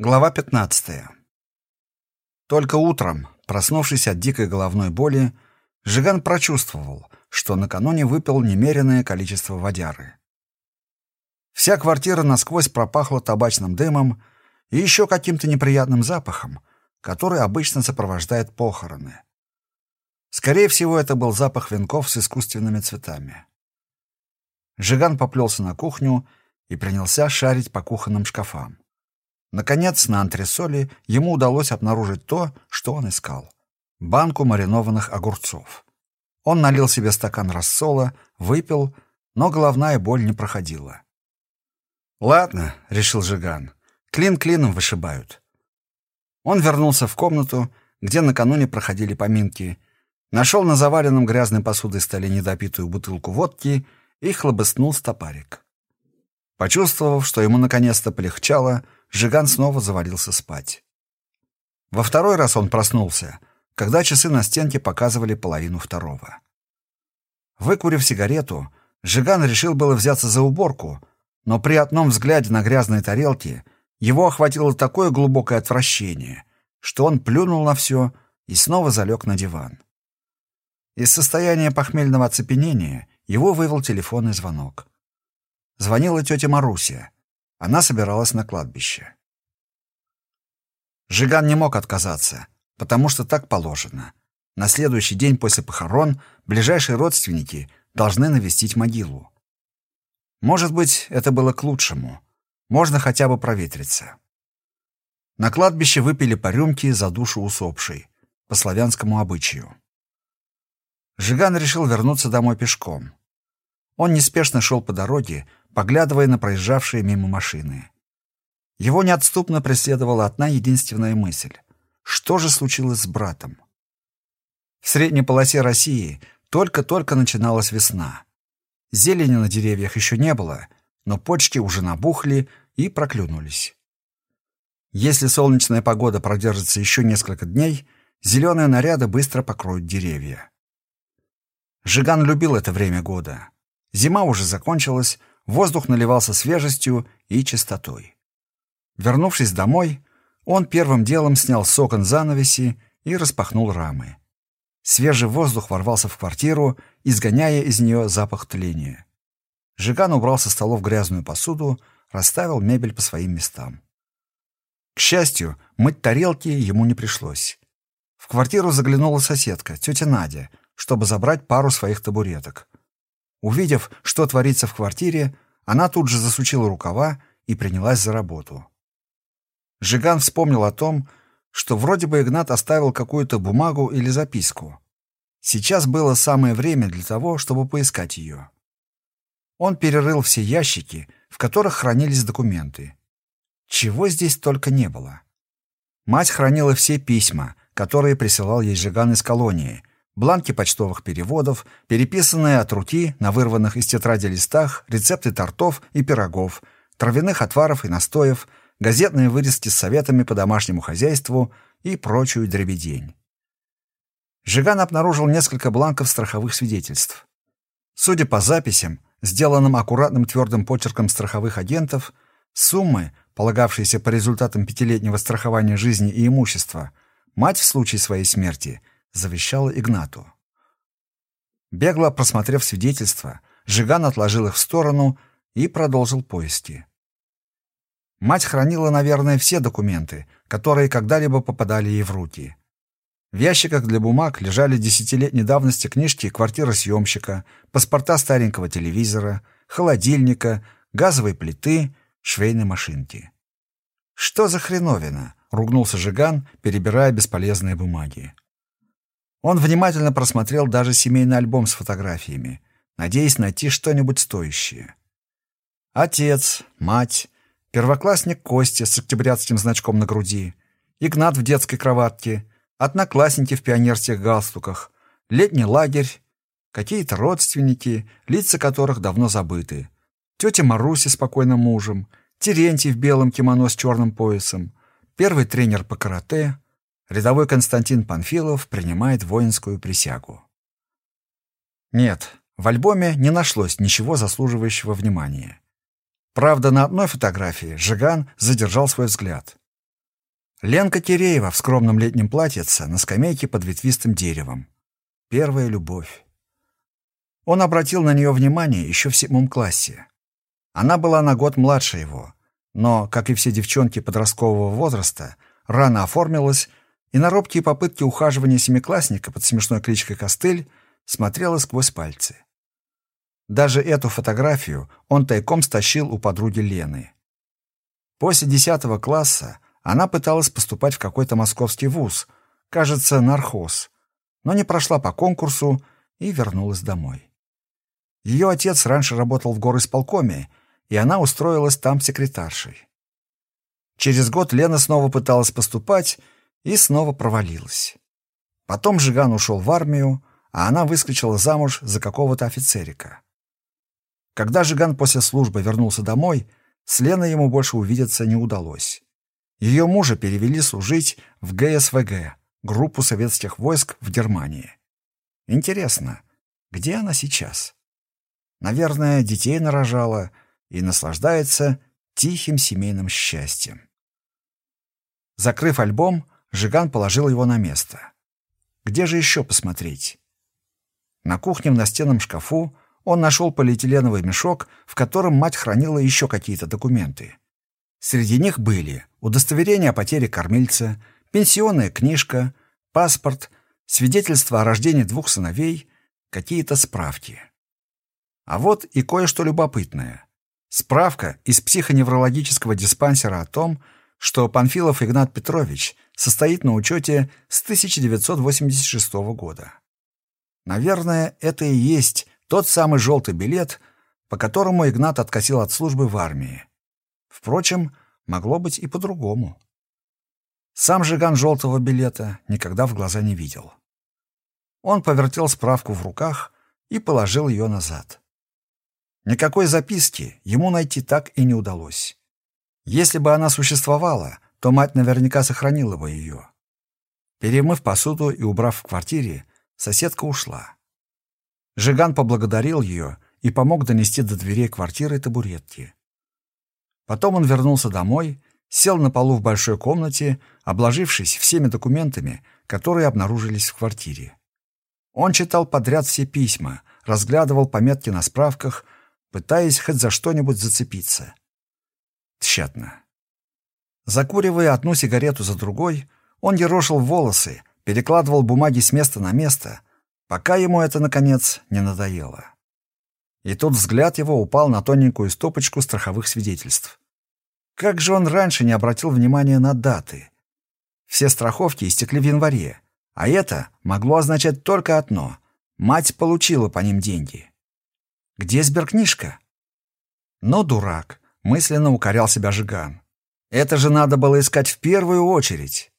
Глава 15. Только утром, проснувшись от дикой головной боли, Жиган прочувствовал, что накануне выпил немеренное количество водяры. Вся квартира насквозь пропахла табачным дымом и еще каким-то неприятным запахом, который обычно сопровождает похороны. Скорее всего, это был запах венков с искусственными цветами. Жиган поплелся на кухню и принялся шарить по кухонным шкафам. Наконец, на антресоле ему удалось обнаружить то, что он искал — банку маринованных огурцов. Он налил себе стакан рассола, выпил, но головная боль не проходила. «Ладно», — решил Жиган, — «клин клином вышибают». Он вернулся в комнату, где накануне проходили поминки, нашел на заваленном грязной посудой столе недопитую бутылку водки и хлобыснул стопарик. Почувствовав, что ему наконец-то полегчало, Жиган снова завалился спать. Во второй раз он проснулся, когда часы на стенке показывали половину второго. Выкурив сигарету, Жиган решил было взяться за уборку, но при одном взгляде на грязные тарелки его охватило такое глубокое отвращение, что он плюнул на все и снова залег на диван. Из состояния похмельного оцепенения его вывел телефонный звонок. Звонила тетя Маруся, она собиралась на кладбище. Жиган не мог отказаться, потому что так положено. На следующий день после похорон ближайшие родственники должны навестить могилу. Может быть, это было к лучшему. Можно хотя бы проветриться. На кладбище выпили по рюмке за душу усопшей, по славянскому обычаю. Жиган решил вернуться домой пешком. Он неспешно шел по дороге, поглядывая на проезжавшие мимо машины. Его неотступно преследовала одна единственная мысль. Что же случилось с братом? В средней полосе России только-только начиналась весна. Зелени на деревьях еще не было, но почки уже набухли и проклюнулись. Если солнечная погода продержится еще несколько дней, зеленые наряды быстро покроют деревья. Жиган любил это время года. Зима уже закончилась, воздух наливался свежестью и чистотой. Вернувшись домой, он первым делом снял с окон занавеси и распахнул рамы. Свежий воздух ворвался в квартиру, изгоняя из нее запах тления. Жиган убрал со столов грязную посуду, расставил мебель по своим местам. К счастью, мыть тарелки ему не пришлось. В квартиру заглянула соседка, тетя Надя, чтобы забрать пару своих табуреток. Увидев, что творится в квартире, она тут же засучила рукава и принялась за работу. Жиган вспомнил о том, что вроде бы Игнат оставил какую-то бумагу или записку. Сейчас было самое время для того, чтобы поискать ее. Он перерыл все ящики, в которых хранились документы. Чего здесь только не было. Мать хранила все письма, которые присылал ей Жиган из колонии — бланки почтовых переводов, переписанные от руки на вырванных из тетради листах рецепты тортов и пирогов, травяных отваров и настоев, газетные вырезки с советами по домашнему хозяйству и прочую дребедень. Жиган обнаружил несколько бланков страховых свидетельств. Судя по записям, сделанным аккуратным твердым почерком страховых агентов, суммы, полагавшиеся по результатам пятилетнего страхования жизни и имущества, мать в случае своей смерти – завещала Игнату. Бегло просмотрев свидетельства, Жиган отложил их в сторону и продолжил поиски. Мать хранила, наверное, все документы, которые когда-либо попадали ей в руки. В ящиках для бумаг лежали десятилетней давности книжки квартиры съемщика, паспорта старенького телевизора, холодильника, газовой плиты, швейной машинки. «Что за хреновина?» — ругнулся Жиган, перебирая бесполезные бумаги. Он внимательно просмотрел даже семейный альбом с фотографиями, надеясь найти что-нибудь стоящее. Отец, мать, первоклассник Костя с октябрятским значком на груди, Игнат в детской кроватке, одноклассники в пионерских галстуках, летний лагерь, какие-то родственники, лица которых давно забыты, тетя Маруся с покойным мужем, Терентий в белом кимоно с черным поясом, первый тренер по карате, рядовой Константин Панфилов принимает воинскую присягу. Нет, в альбоме не нашлось ничего заслуживающего внимания. Правда, на одной фотографии Жиган задержал свой взгляд. Ленка Киреева в скромном летнем платьице на скамейке под ветвистым деревом. Первая любовь. Он обратил на нее внимание еще в седьмом классе. Она была на год младше его, но, как и все девчонки подросткового возраста, рано оформилась и на робкие попытки ухаживания семиклассника под смешной кличкой Костыль смотрела сквозь пальцы. Даже эту фотографию он тайком стащил у подруги Лены. После десятого класса она пыталась поступать в какой-то московский вуз, кажется, нархоз, но не прошла по конкурсу и вернулась домой. Ее отец раньше работал в горосполкоме, и она устроилась там секретаршей. Через год Лена снова пыталась поступать и снова провалилась. Потом Жиган ушел в армию, а она выскочила замуж за какого-то офицерика. Когда Жиган после службы вернулся домой, с Леной ему больше увидеться не удалось. Ее мужа перевели служить в ГСВГ, группу советских войск в Германии. Интересно, где она сейчас? Наверное, детей нарожала и наслаждается тихим семейным счастьем. Закрыв альбом, Жиган положил его на место. Где же еще посмотреть? На кухне в настенном шкафу он нашел полиэтиленовый мешок, в котором мать хранила еще какие-то документы. Среди них были удостоверение о потере кормильца, пенсионная книжка, паспорт, свидетельство о рождении двух сыновей, какие-то справки. А вот и кое-что любопытное. Справка из психоневрологического диспансера о том, что Панфилов Игнат Петрович состоит на учете с 1986 года. Наверное, это и есть тот самый желтый билет, по которому Игнат откосил от службы в армии. Впрочем, могло быть и по-другому. Сам Жиган желтого билета никогда в глаза не видел. Он повертел справку в руках и положил ее назад. Никакой записки ему найти так и не удалось. Если бы она существовала, то мать наверняка сохранила бы ее. Перемыв посуду и убрав в квартире, соседка ушла. Жиган поблагодарил ее и помог донести до дверей квартиры табуретки. Потом он вернулся домой, сел на полу в большой комнате, обложившись всеми документами, которые обнаружились в квартире. Он читал подряд все письма, разглядывал пометки на справках, пытаясь хоть за что-нибудь зацепиться. Тщетно. Закуривая одну сигарету за другой, он ерошил волосы, перекладывал бумаги с места на место, пока ему это, наконец, не надоело. И тут взгляд его упал на тоненькую стопочку страховых свидетельств. Как же он раньше не обратил внимания на даты? Все страховки истекли в январе, а это могло означать только одно — мать получила по ним деньги. Где сберкнижка? Но дурак, мысленно укорял себя Жиган. Это же надо было искать в первую очередь.